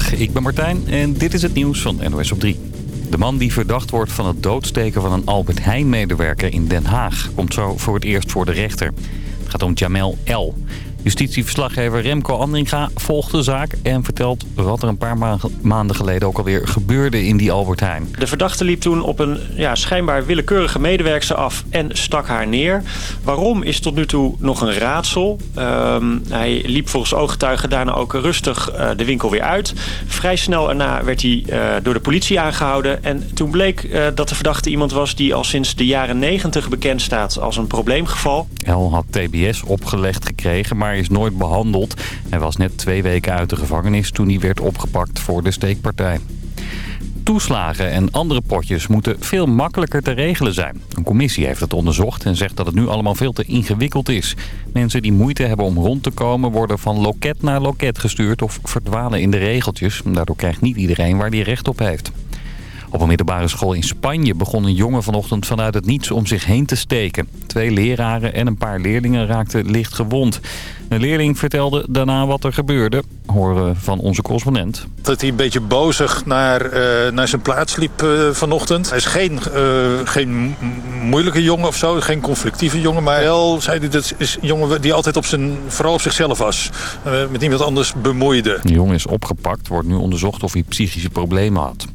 Ik ben Martijn en dit is het nieuws van NOS op 3. De man die verdacht wordt van het doodsteken van een Albert Heijn-medewerker in Den Haag... komt zo voor het eerst voor de rechter. Het gaat om Jamel L. Justitieverslaggever Remco Andringa volgt de zaak en vertelt wat er een paar maanden geleden ook alweer gebeurde in die Albert Heijn. De verdachte liep toen op een ja, schijnbaar willekeurige medewerkster af en stak haar neer. Waarom is tot nu toe nog een raadsel. Ehm, hij liep volgens ooggetuigen daarna ook rustig uh, de winkel weer uit. Vrij snel daarna werd hij uh, door de politie aangehouden. En toen bleek uh, dat de verdachte iemand was die al sinds de jaren negentig bekend staat als een probleemgeval. El had TBS opgelegd gekregen, maar is nooit behandeld. Hij was net twee weken uit de gevangenis toen hij werd opgepakt voor de steekpartij. Toeslagen en andere potjes moeten veel makkelijker te regelen zijn. Een commissie heeft het onderzocht en zegt dat het nu allemaal veel te ingewikkeld is. Mensen die moeite hebben om rond te komen worden van loket naar loket gestuurd of verdwalen in de regeltjes. Daardoor krijgt niet iedereen waar die recht op heeft. Op een middelbare school in Spanje begon een jongen vanochtend vanuit het niets om zich heen te steken. Twee leraren en een paar leerlingen raakten licht gewond. Een leerling vertelde daarna wat er gebeurde. Horen van onze correspondent. Dat hij een beetje bozig naar, uh, naar zijn plaats liep uh, vanochtend. Hij is geen, uh, geen moeilijke jongen of zo, geen conflictieve jongen. Maar wel zei hij dat is een jongen die altijd op zijn, vooral op zichzelf was. met niemand anders bemoeide. De jongen is opgepakt, wordt nu onderzocht of hij psychische problemen had.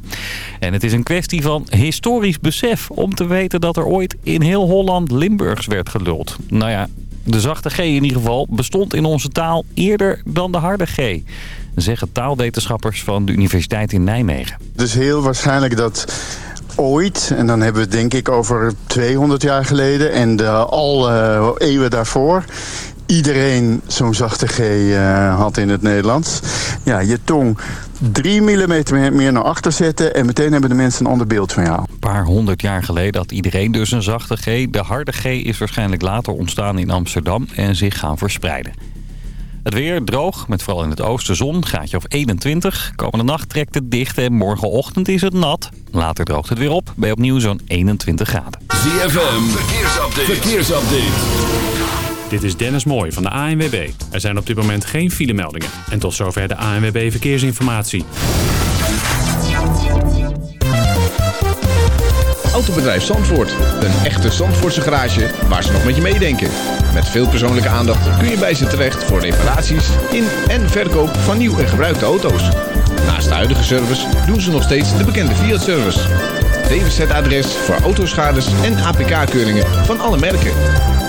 En het is een kwestie van historisch besef om te weten dat er ooit in heel Holland Limburgs werd geluld. Nou ja, de zachte G in ieder geval bestond in onze taal eerder dan de harde G. Zeggen taalwetenschappers van de Universiteit in Nijmegen. Dus heel waarschijnlijk dat ooit, en dan hebben we het denk ik over 200 jaar geleden... en de, al uh, eeuwen daarvoor, iedereen zo'n zachte G uh, had in het Nederlands. Ja, je tong 3 mm meer naar achter zetten... en meteen hebben de mensen een ander beeld van jou. Een paar honderd jaar geleden had iedereen dus een zachte G. De harde G is waarschijnlijk later ontstaan in Amsterdam en zich gaan verspreiden. Het weer droog, met vooral in het oosten zon, gaatje of 21. Komende nacht trekt het dicht en morgenochtend is het nat. Later droogt het weer op, bij opnieuw zo'n 21 graden. ZFM, verkeersupdate. verkeersupdate. Dit is Dennis Mooij van de ANWB. Er zijn op dit moment geen filemeldingen. En tot zover de ANWB Verkeersinformatie. Autobedrijf Zandvoort. Een echte Zandvoortse garage waar ze nog met je meedenken. Met veel persoonlijke aandacht kun je bij ze terecht voor reparaties in en verkoop van nieuw en gebruikte auto's. Naast de huidige service doen ze nog steeds de bekende Fiat-service. DWZ-adres voor autoschades en APK-keuringen van alle merken.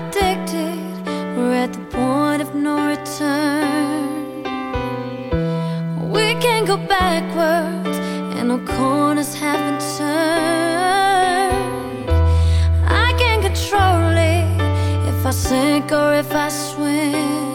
predicted, we're at the point of no return. We can't go backwards, and no corners haven't turned. I can't control it if I sink or if I swim.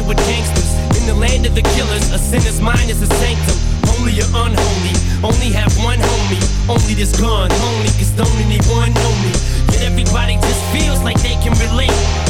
Intertwining with gangsters. In the land of the killers, a sinner's mind is a sanctum. Holy or unholy, only have one homie. Only this gun, only cause don't anyone know me. Yet everybody just feels like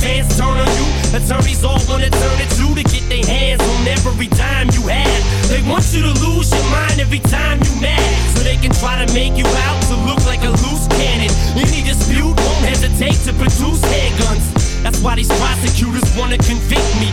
fans turn on you, attorneys all wanna turn it to to get their hands on every dime you have. They want you to lose your mind every time you mad, so they can try to make you out to look like a loose cannon. Any dispute won't hesitate to produce handguns. That's why these prosecutors wanna convict me.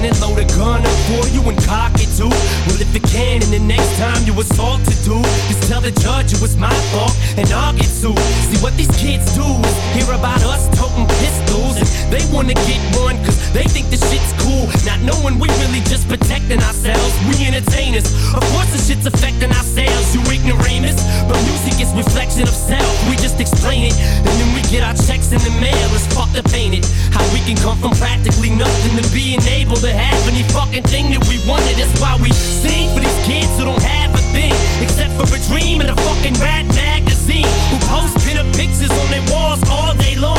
Can load a gun up for you and cock it too? Well, if it can, and the next time you assault to do, just tell the judge it was my fault and I'll get sued. See what these kids do is hear about us toting pistols and they wanna get one they think the shit's cool. Not knowing we really just protecting ourselves. We entertainers. Of course the shit's affecting our sales, you ignoramus. But music is reflection of self. We just explain it. And then we get our checks in the mail. It's fucked up, ain't it? How we can come from practically nothing to being able to have any fucking thing that we wanted. That's why we sing for these kids who don't have a thing. Except for a dream and a fucking rat magazine. Who post pinup pictures on their walls all day long.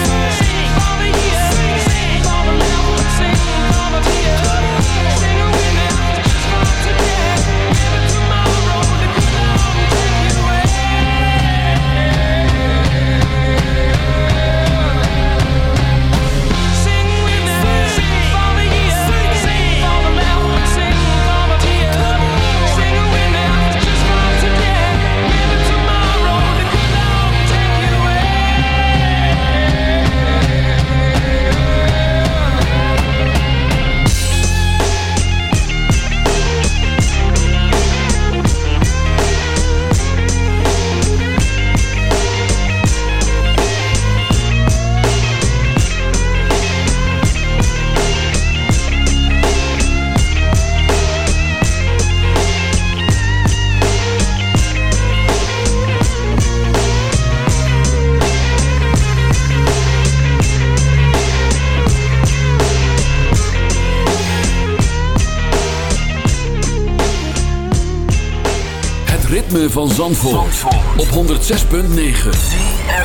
van Zandvoort, op 106.9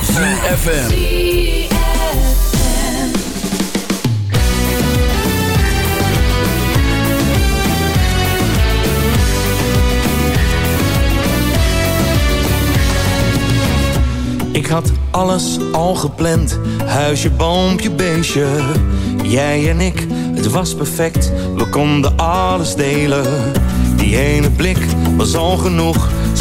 ZFM Ik had alles al gepland, huisje, boompje, beestje. Jij en ik, het was perfect, we konden alles delen. Die ene blik was al genoeg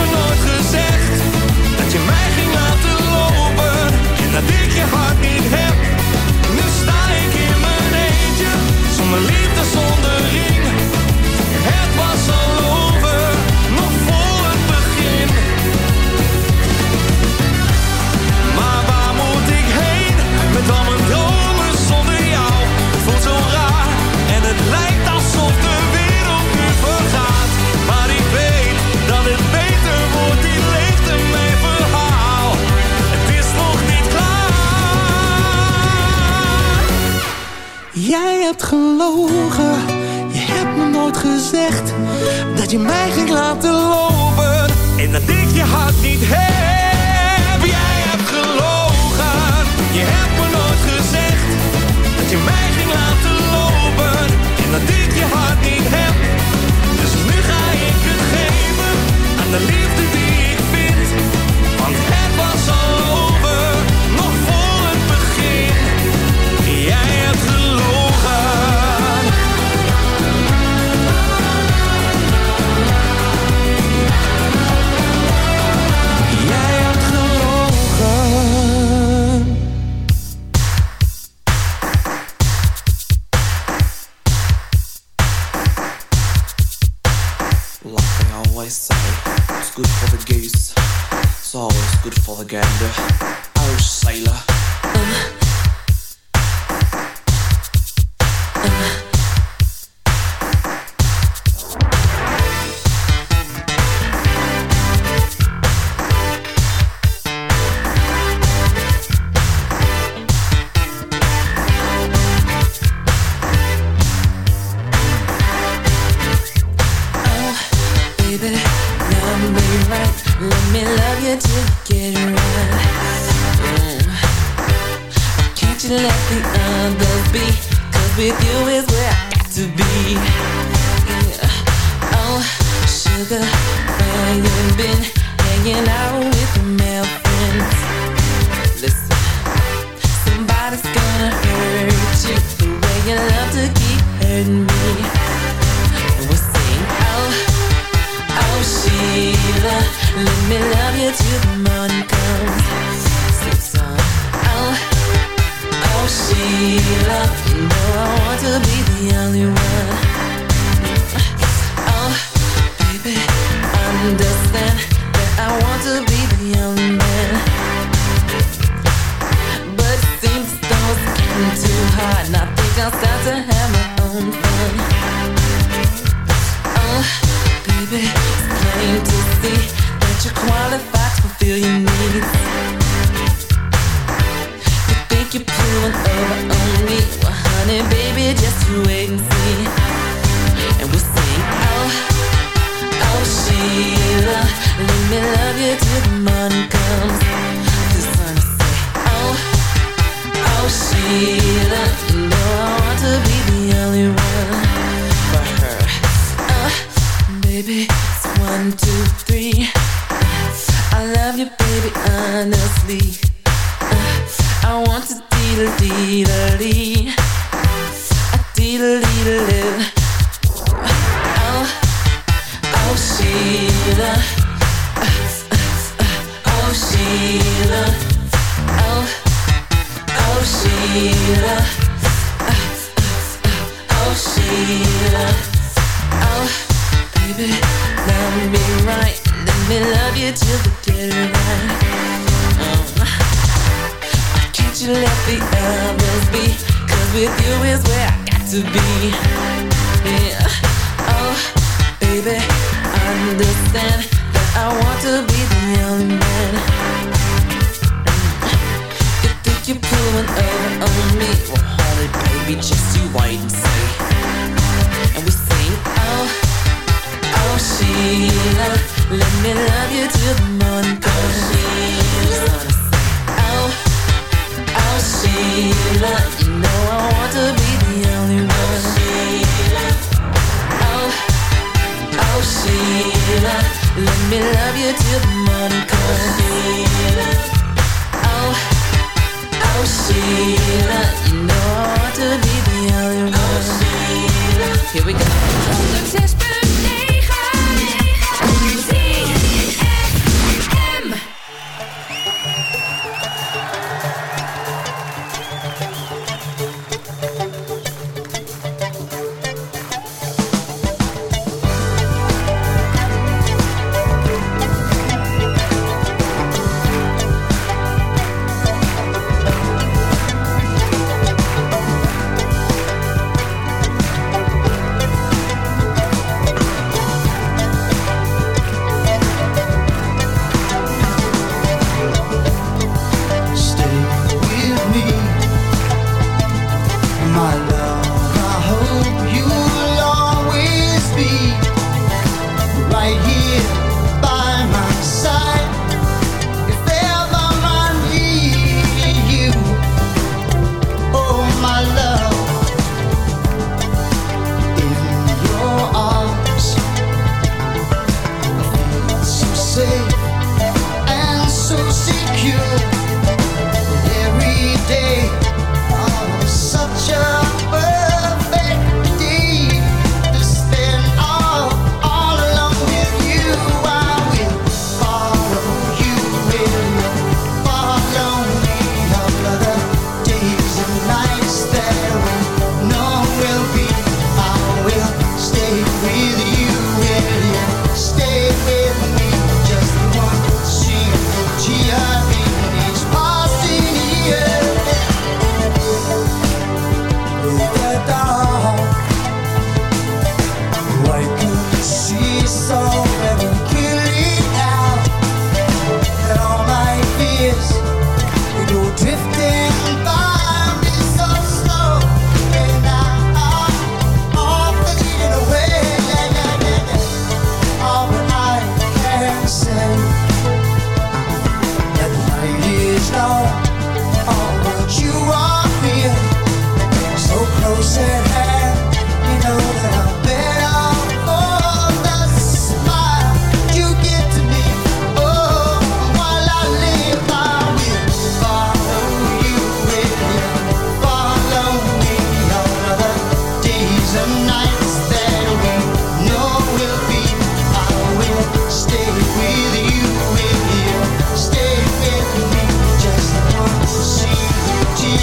me nooit baby. Love me right, let me love you till get right. Mm. Can't you let the others be? Cause with you is Oh. Oh, baby, love me right. Let me love you till the can't you let the others with you is where I got to be. Yeah. Oh, baby, understand that I want to me love you till the morning comes. Oh, oh, Sheila, you know I want to be the only Sheila, let me love you till the morning comes. Oh, oh, Sheila, you know I want to be the only one. Here we go.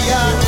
got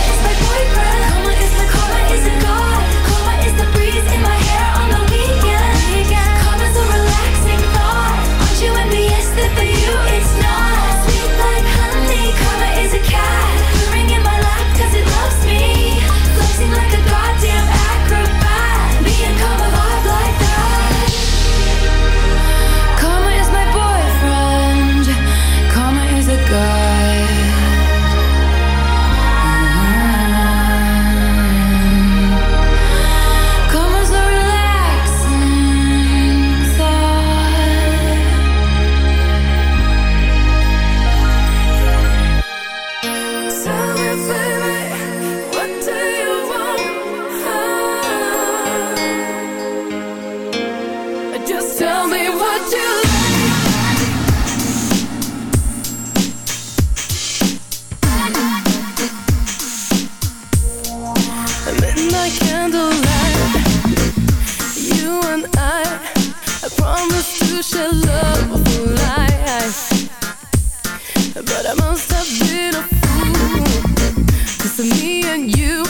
and you.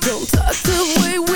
Don't talk the way we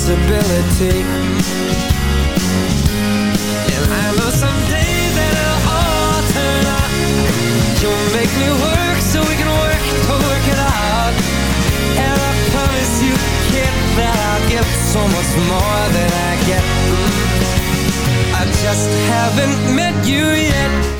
possibility. And I know someday that it'll all turn out You'll make me work so we can work to work it out. And I promise you, kid, that I'll give so much more than I get. I just haven't met you yet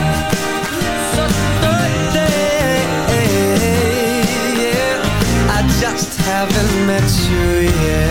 haven't met you yet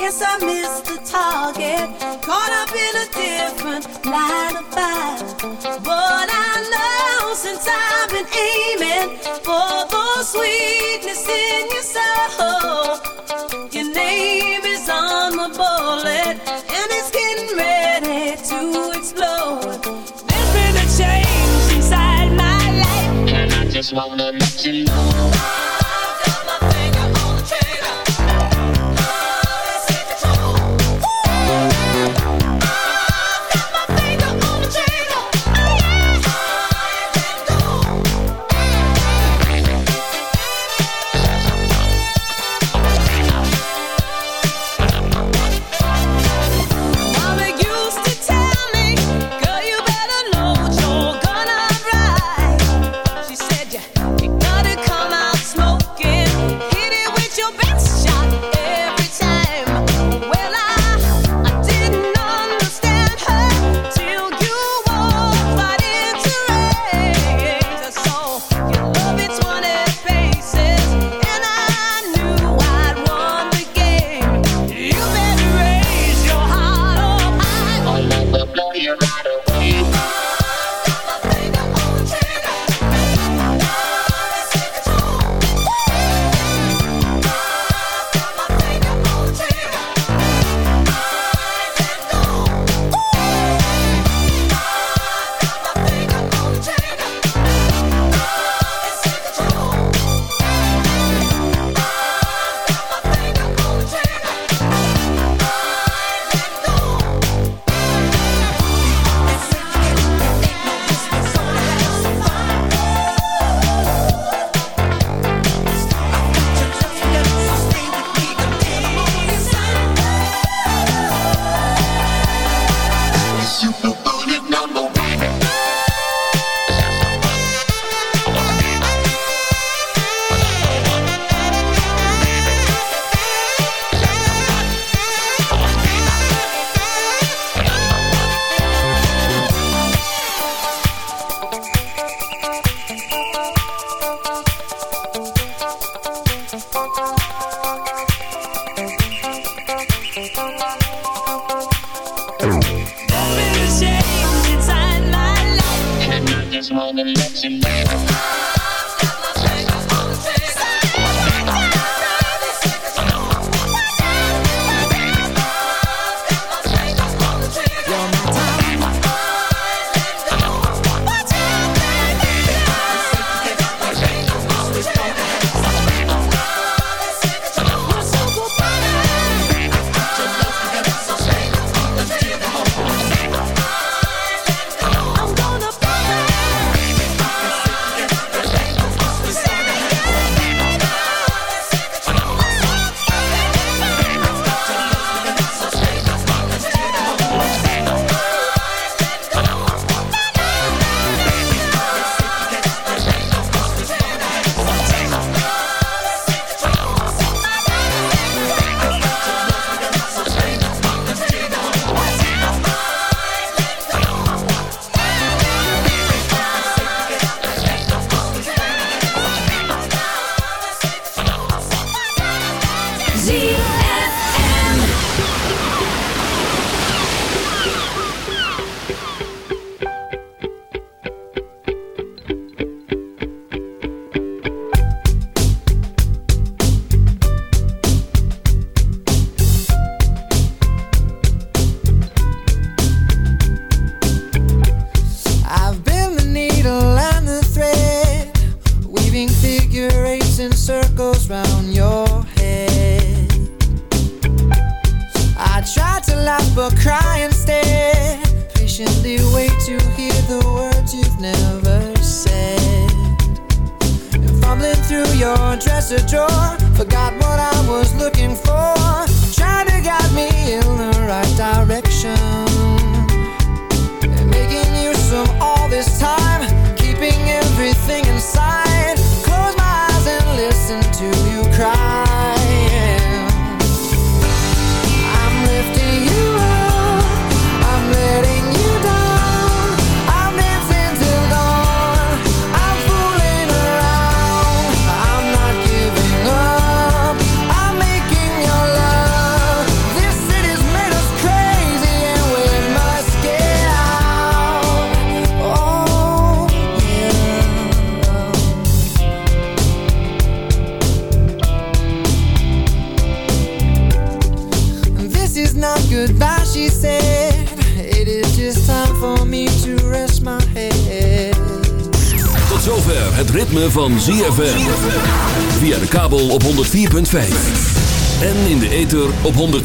guess I missed the target, caught up in a different line of fire. But I know since I've been aiming for the sweetness in your soul, your name is on the bullet, and it's getting ready to explode. There's been a change inside my life, and I just wanna let you know.